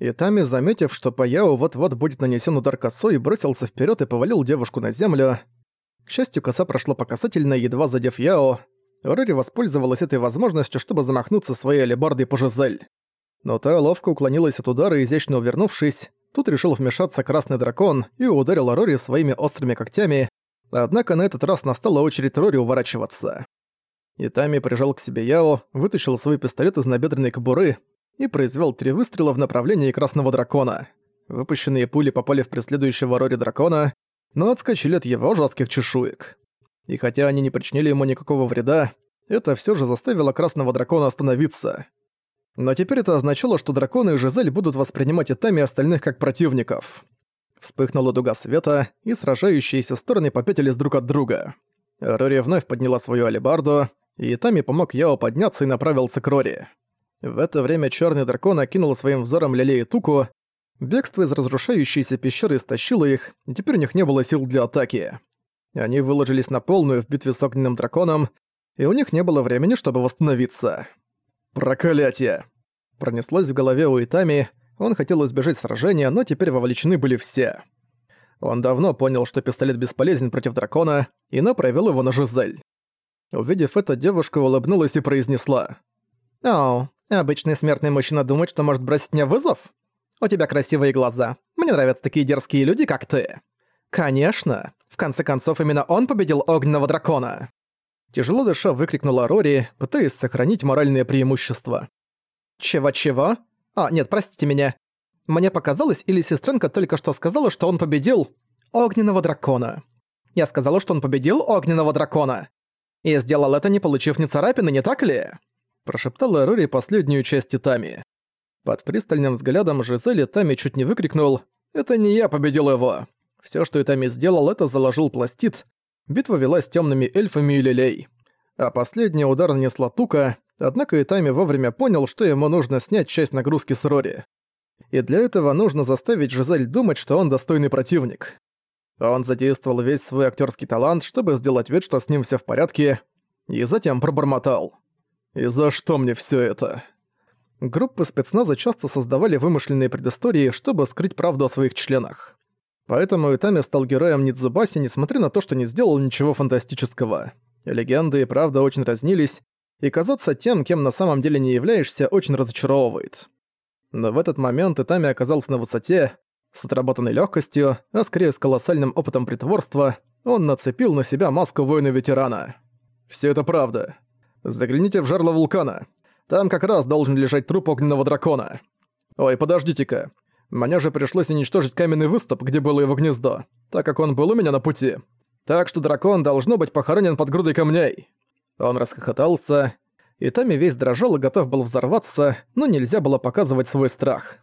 Итами, заметив, что по Яо вот-вот будет нанесен удар косой, бросился вперед и повалил девушку на землю. К счастью, коса прошла по касательной, едва задев Яо. Рори воспользовалась этой возможностью, чтобы замахнуться своей алебардой по Жизель. Но та ловко уклонилась от удара, изящно увернувшись. Тут решил вмешаться красный дракон и ударил Рори своими острыми когтями, однако на этот раз настала очередь Рори уворачиваться. Итами прижал к себе Яо, вытащил свой пистолет из набедренной кобуры и произвел три выстрела в направлении красного дракона. Выпущенные пули попали в преследующего Рори дракона, но отскочили от его жестких чешуек. И хотя они не причинили ему никакого вреда, это все же заставило красного дракона остановиться. Но теперь это означало, что драконы и Жизель будут воспринимать Итами остальных как противников. Вспыхнула дуга света, и сражающиеся стороны попятились друг от друга. Рори вновь подняла свою алебарду, и Итами помог Яо подняться и направился к Рори. В это время черный дракон окинул своим взором Лиле и Туку. Бегство из разрушающейся пещеры истощило их, и теперь у них не было сил для атаки. Они выложились на полную в битве с огненным драконом, и у них не было времени, чтобы восстановиться. «Проклятие!» Пронеслось в голове у Итами, он хотел избежать сражения, но теперь вовлечены были все. Он давно понял, что пистолет бесполезен против дракона, и направил его на Жизель. Увидев это, девушка улыбнулась и произнесла. «Оу, Обычный смертный мужчина думает, что может бросить мне вызов? У тебя красивые глаза. Мне нравятся такие дерзкие люди, как ты. Конечно. В конце концов, именно он победил огненного дракона. Тяжело дыша выкрикнула Рори, пытаясь сохранить моральное преимущество. Чего-чего? А, нет, простите меня. Мне показалось, или сестренка только что сказала, что он победил огненного дракона. Я сказала, что он победил огненного дракона. И сделал это, не получив ни царапины, не так ли? Прошептала Рори последнюю часть Тами. Под пристальным взглядом Жизели Тами чуть не выкрикнул «Это не я победил его!». Всё, что Итами сделал, это заложил пластит. Битва велась тёмными эльфами и лилей. А последний удар нанесла Тука, однако Итами вовремя понял, что ему нужно снять часть нагрузки с Рори. И для этого нужно заставить Жизель думать, что он достойный противник. Он задействовал весь свой актерский талант, чтобы сделать вид, что с ним все в порядке, и затем пробормотал. И за что мне все это? Группы спецназа часто создавали вымышленные предыстории, чтобы скрыть правду о своих членах. Поэтому Итами стал героем Нидзубаси, несмотря на то, что не сделал ничего фантастического. Легенды и правда очень разнились, и казаться тем, кем на самом деле не являешься, очень разочаровывает. Но в этот момент Итами оказался на высоте, с отработанной легкостью, а скорее с колоссальным опытом притворства, он нацепил на себя маску воина-ветерана. Все это правда. Загляните в жерло вулкана. Там как раз должен лежать труп огненного дракона. Ой, подождите-ка. Мне же пришлось уничтожить каменный выступ, где было его гнездо, так как он был у меня на пути. Так что дракон должно быть похоронен под грудой камней. Он расхохотался, и Тами весь дрожал и готов был взорваться, но нельзя было показывать свой страх.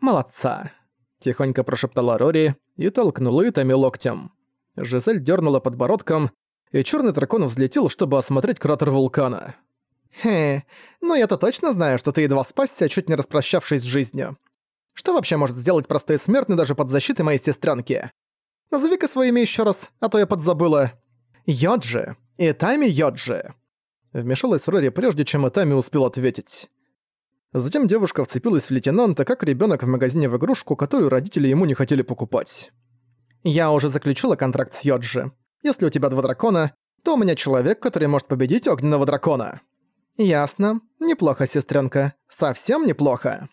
«Молодца!» – тихонько прошептала Рори и толкнула Итами локтем. Жизель дернула подбородком, и черный дракон взлетел, чтобы осмотреть кратер вулкана. «Хе, ну я-то точно знаю, что ты едва спасся, чуть не распрощавшись с жизнью. Что вообще может сделать простой смертный даже под защитой моей сестренки? Назови-ка свое имя еще раз, а то я подзабыла. Йоджи. Итами Йоджи». Вмешалась Рори прежде, чем Итами успел ответить. Затем девушка вцепилась в лейтенанта, как ребенок в магазине в игрушку, которую родители ему не хотели покупать. «Я уже заключила контракт с Йоджи. Если у тебя два дракона, то у меня человек, который может победить огненного дракона». «Ясно. Неплохо, сестренка. Совсем неплохо».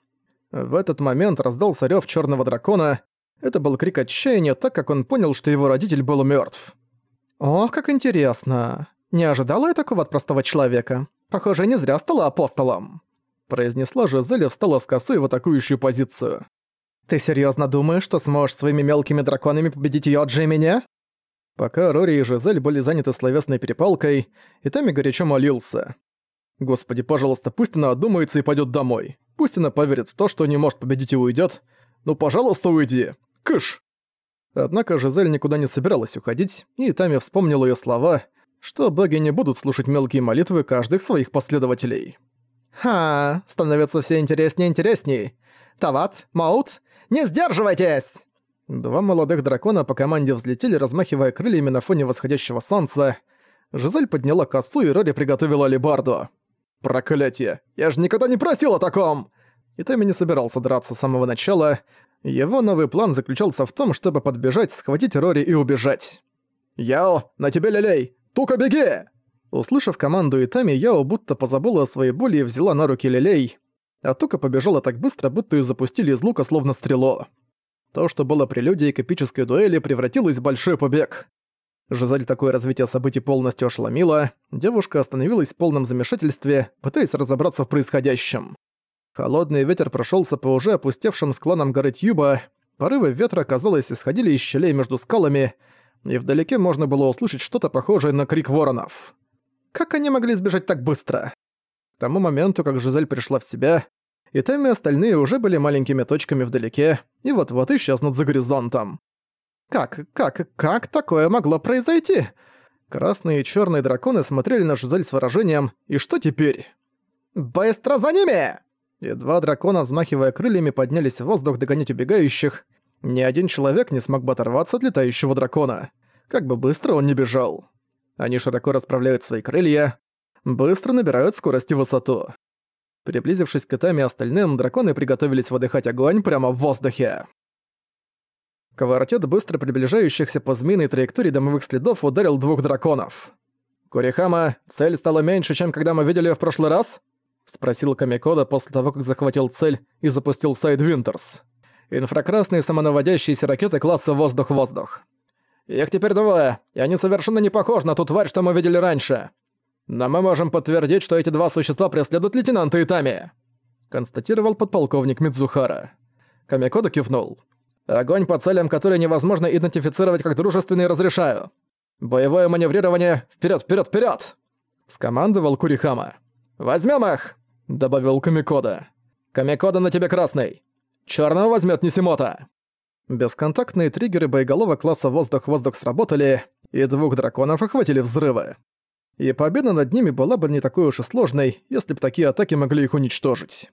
В этот момент раздался рёв черного дракона. Это был крик отчаяния, так как он понял, что его родитель был мертв. «Ох, как интересно. Не ожидала я такого от простого человека. Похоже, не зря стала апостолом», — произнесла Жизель и встала с косы в атакующую позицию. «Ты серьезно думаешь, что сможешь своими мелкими драконами победить Йоджи и меня?» Пока Рори и Жизель были заняты словесной перепалкой, и Тами горячо молился. «Господи, пожалуйста, пусть она одумается и пойдет домой. Пусть она поверит в то, что не может победить и уйдет. Ну, пожалуйста, уйди! Кыш!» Однако Жизель никуда не собиралась уходить, и Тами вспомнил ее слова, что боги не будут слушать мелкие молитвы каждых своих последователей. «Ха, становится все интереснее и интересней. Тават, Маут, не сдерживайтесь!» Два молодых дракона по команде взлетели, размахивая крыльями на фоне восходящего солнца. Жизель подняла косу, и Рори приготовила алебарду. «Проклятие! Я же никогда не просил о таком!» Итами не собирался драться с самого начала. Его новый план заключался в том, чтобы подбежать, схватить Рори и убежать. «Яо, на тебе лилей! Тука, беги!» Услышав команду Итами, Яо будто позабыла о своей боли и взяла на руки лилей. А Тука побежала так быстро, будто ее запустили из лука словно стрело. То, что было прелюдией к эпической дуэли, превратилось в большой побег. Жизель такое развитие событий полностью ошеломило, девушка остановилась в полном замешательстве, пытаясь разобраться в происходящем. Холодный ветер прошелся по уже опустевшим склонам горы Тьюба, порывы ветра, казалось, исходили из щелей между скалами, и вдалеке можно было услышать что-то похожее на крик воронов. Как они могли сбежать так быстро? К тому моменту, как Жизель пришла в себя, и там остальные уже были маленькими точками вдалеке, и вот-вот исчезнут за горизонтом. Как, как, как такое могло произойти? Красные и черные драконы смотрели на Жизель с выражением «И что теперь?» «Быстро за ними!» И два дракона, взмахивая крыльями, поднялись в воздух догонять убегающих. Ни один человек не смог бы оторваться от летающего дракона. Как бы быстро он не бежал. Они широко расправляют свои крылья, быстро набирают скорость и высоту. Приблизившись к Итами и остальным, драконы приготовились выдыхать огонь прямо в воздухе. Квартет быстро приближающихся по змеиной траектории домовых следов ударил двух драконов. «Курихама, цель стала меньше, чем когда мы видели её в прошлый раз?» — спросил Камикода после того, как захватил цель и запустил Сайд Винтерс. Инфракрасные самонаводящиеся ракеты класса «Воздух-воздух». «Их теперь двое, и они совершенно не похожи на ту тварь, что мы видели раньше. Но мы можем подтвердить, что эти два существа преследуют лейтенанта Итами», — констатировал подполковник Мидзухара. Камикода кивнул. «Огонь по целям, которые невозможно идентифицировать как дружественный, разрешаю. Боевое маневрирование вперед, вперед, вперед! скомандовал Курихама. «Возьмем их!» — добавил Камикода. «Камикода на тебе красный! Черного возьмет Нисимота!» Бесконтактные триггеры боеголовок класса «Воздух-воздух» сработали, и двух драконов охватили взрывы. И победа над ними была бы не такой уж и сложной, если бы такие атаки могли их уничтожить.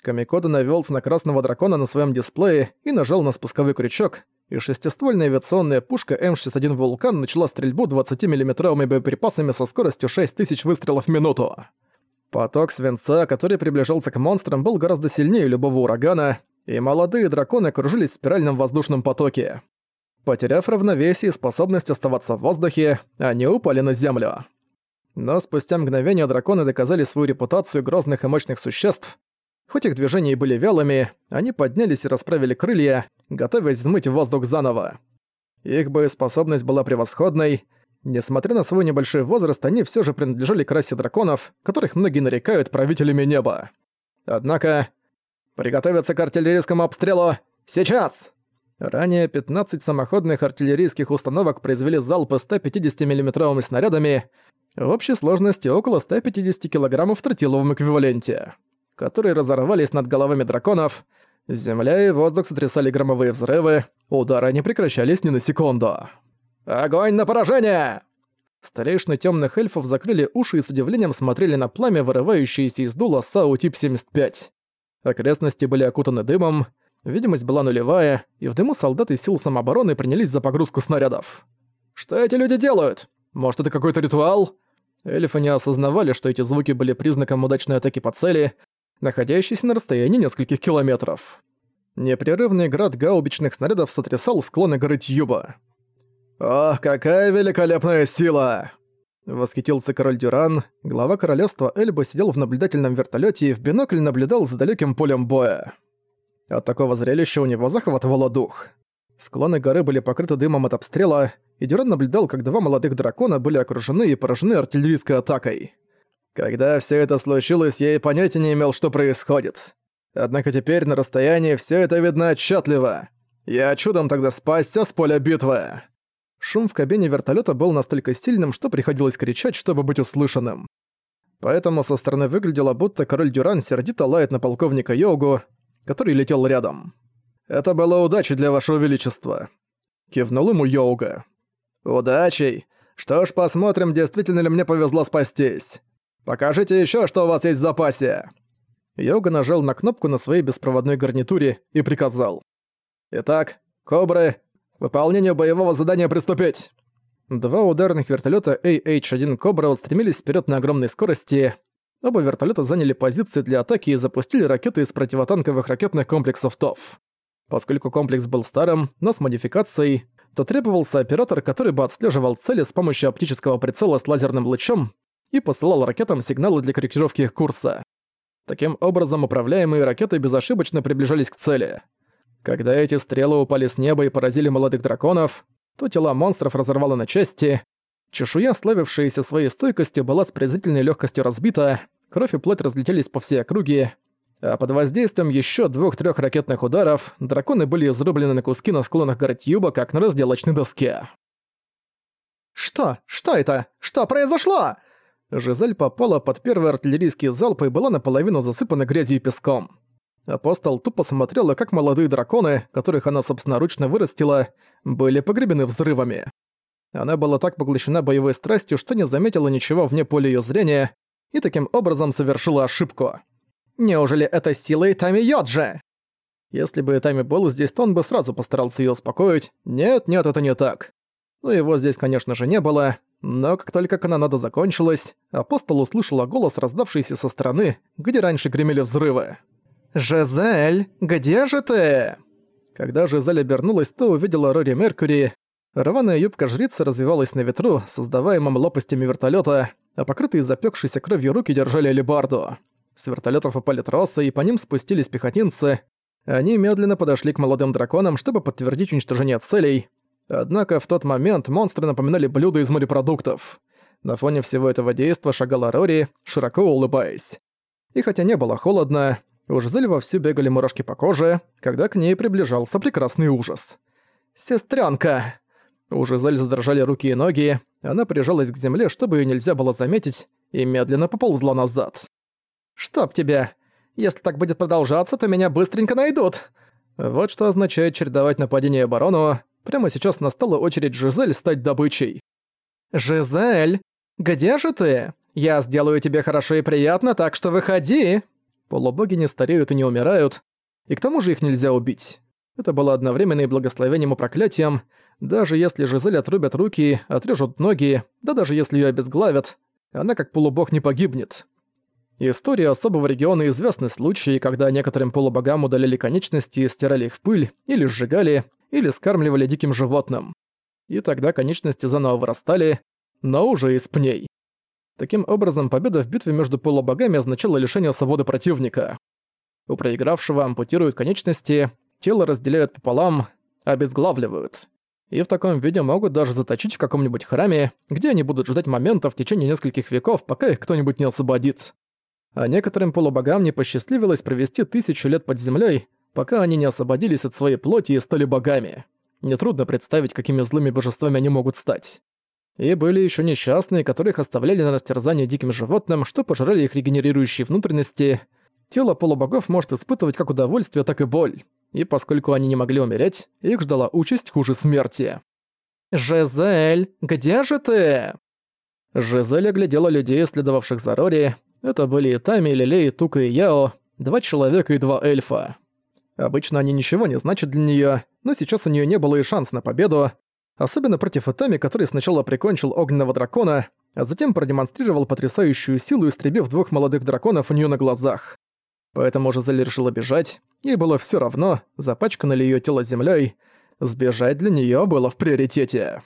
Камикода навёлся на красного дракона на своем дисплее и нажал на спусковой крючок, и шестиствольная авиационная пушка М61 «Вулкан» начала стрельбу 20-миллиметровыми боеприпасами со скоростью 6000 выстрелов в минуту. Поток свинца, который приближался к монстрам, был гораздо сильнее любого урагана, и молодые драконы кружились в спиральном воздушном потоке. Потеряв равновесие и способность оставаться в воздухе, они упали на землю. Но спустя мгновение драконы доказали свою репутацию грозных и мощных существ. Хоть их движения и были вялыми, они поднялись и расправили крылья, готовясь взмыть в воздух заново. Их боеспособность была превосходной, Несмотря на свой небольшой возраст, они все же принадлежали к расе драконов, которых многие нарекают правителями неба. Однако... Приготовиться к артиллерийскому обстрелу! Сейчас! Ранее 15 самоходных артиллерийских установок произвели залпы 150 миллиметровыми снарядами в общей сложности около 150 килограммов в тротиловом эквиваленте, которые разорвались над головами драконов, земля и воздух сотрясали громовые взрывы, удары не прекращались ни на секунду. «Огонь на поражение!» Старейшины темных эльфов закрыли уши и с удивлением смотрели на пламя, вырывающееся из дула САУ тип 75. Окрестности были окутаны дымом, видимость была нулевая, и в дыму солдаты сил самообороны принялись за погрузку снарядов. «Что эти люди делают? Может, это какой-то ритуал?» Эльфы не осознавали, что эти звуки были признаком удачной атаки по цели, находящейся на расстоянии нескольких километров. Непрерывный град гаубичных снарядов сотрясал склоны горы Тьюба. «Ох, какая великолепная сила!» Восхитился король Дюран, глава королевства Эльба сидел в наблюдательном вертолете и в бинокль наблюдал за далеким полем боя. От такого зрелища у него захватывало дух. Склоны горы были покрыты дымом от обстрела, и Дюран наблюдал, как два молодых дракона были окружены и поражены артиллерийской атакой. Когда все это случилось, я и понятия не имел, что происходит. Однако теперь на расстоянии все это видно отчетливо. Я чудом тогда спасся с поля битвы. Шум в кабине вертолета был настолько сильным, что приходилось кричать, чтобы быть услышанным. Поэтому со стороны выглядело, будто король Дюран сердито лает на полковника Йогу, который летел рядом. «Это было удачей для вашего величества», — кивнул ему Йога. «Удачей? Что ж, посмотрим, действительно ли мне повезло спастись. Покажите еще, что у вас есть в запасе». Йога нажал на кнопку на своей беспроводной гарнитуре и приказал. «Итак, кобры, к выполнению боевого задания приступить!» Два ударных вертолета AH-1 «Кобра» устремились вперед на огромной скорости. Оба вертолета заняли позиции для атаки и запустили ракеты из противотанковых ракетных комплексов ТОВ. Поскольку комплекс был старым, но с модификацией, то требовался оператор, который бы отслеживал цели с помощью оптического прицела с лазерным лучом и посылал ракетам сигналы для корректировки их курса. Таким образом, управляемые ракеты безошибочно приближались к цели. Когда эти стрелы упали с неба и поразили молодых драконов, то тела монстров разорвало на части, чешуя, славившаяся своей стойкостью, была с презрительной легкостью разбита, кровь и плоть разлетелись по всей округе, а под воздействием еще двух-трех ракетных ударов драконы были изрублены на куски на склонах горы Тьюба, как на разделочной доске. «Что? Что это? Что произошло?» Жизель попала под первый артиллерийский залп и была наполовину засыпана грязью и песком. Апостол тупо смотрела, как молодые драконы, которых она собственноручно вырастила, были погребены взрывами. Она была так поглощена боевой страстью, что не заметила ничего вне поля её зрения и таким образом совершила ошибку. Неужели это сила Итами Йоджи? Если бы Итами был здесь, то он бы сразу постарался её успокоить. Нет, нет, это не так. Но его здесь, конечно же, не было. Но как только канонада закончилась, апостол услышала голос, раздавшийся со стороны, где раньше гремели взрывы. «Жизель, где же ты?» Когда Жизель обернулась, то увидела Рори Меркьюри. Рваная юбка жрицы развивалась на ветру, создаваемом лопастями вертолета, а покрытые запекшейся кровью руки держали алебарду. С вертолетов упали тросы, и по ним спустились пехотинцы. Они медленно подошли к молодым драконам, чтобы подтвердить уничтожение целей. Однако в тот момент монстры напоминали блюда из морепродуктов. На фоне всего этого действа шагала Рори, широко улыбаясь. И хотя не было холодно, у Жизель вовсю бегали мурашки по коже, когда к ней приближался прекрасный ужас. «Сестрёнка!» У Жизель задрожали руки и ноги, она прижалась к земле, чтобы её нельзя было заметить, и медленно поползла назад. «Чтоб тебя! Если так будет продолжаться, то меня быстренько найдут!» Вот что означает чередовать нападение оборону. Прямо сейчас настала очередь Жизель стать добычей. «Жизель, где же ты? Я сделаю тебе хорошо и приятно, так что выходи!» Полубоги не стареют и не умирают, и к тому же их нельзя убить. Это было одновременно и благословением и проклятием. Даже если Жизель отрубят руки, отрежут ноги, да даже если ее обезглавят, она как полубог не погибнет. История особого региона известны случаи, когда некоторым полубогам удаляли конечности и стирали их в пыль, или сжигали, или скармливали диким животным. И тогда конечности заново вырастали, но уже из пней. Таким образом, победа в битве между полубогами означала лишение свободы противника. У проигравшего ампутируют конечности, тело разделяют пополам, обезглавливают. И в таком виде могут даже заточить в каком-нибудь храме, где они будут ждать момента в течение нескольких веков, пока их кто-нибудь не освободит. А некоторым полубогам не посчастливилось провести тысячу лет под землей, пока они не освободились от своей плоти и стали богами. Нетрудно представить, какими злыми божествами они могут стать. И были еще несчастные, которых оставляли на растерзание диким животным, что пожирали их регенерирующие внутренности. Тело полубогов может испытывать как удовольствие, так и боль. И поскольку они не могли умереть, их ждала участь хуже смерти. «Жизель, где же ты?» Жизель оглядела людей, следовавших за Рори. Это были Тами, Лилей, Тука и Яо, два человека и два эльфа. Обычно они ничего не значат для неё, но сейчас у неё не было и шанс на победу, особенно против Итами, который сначала прикончил огненного дракона, а затем продемонстрировал потрясающую силу, истребив двух молодых драконов у неё на глазах. Поэтому Жизель решила бежать, ей было всё равно, запачкано ли её тело землёй, сбежать для неё было в приоритете.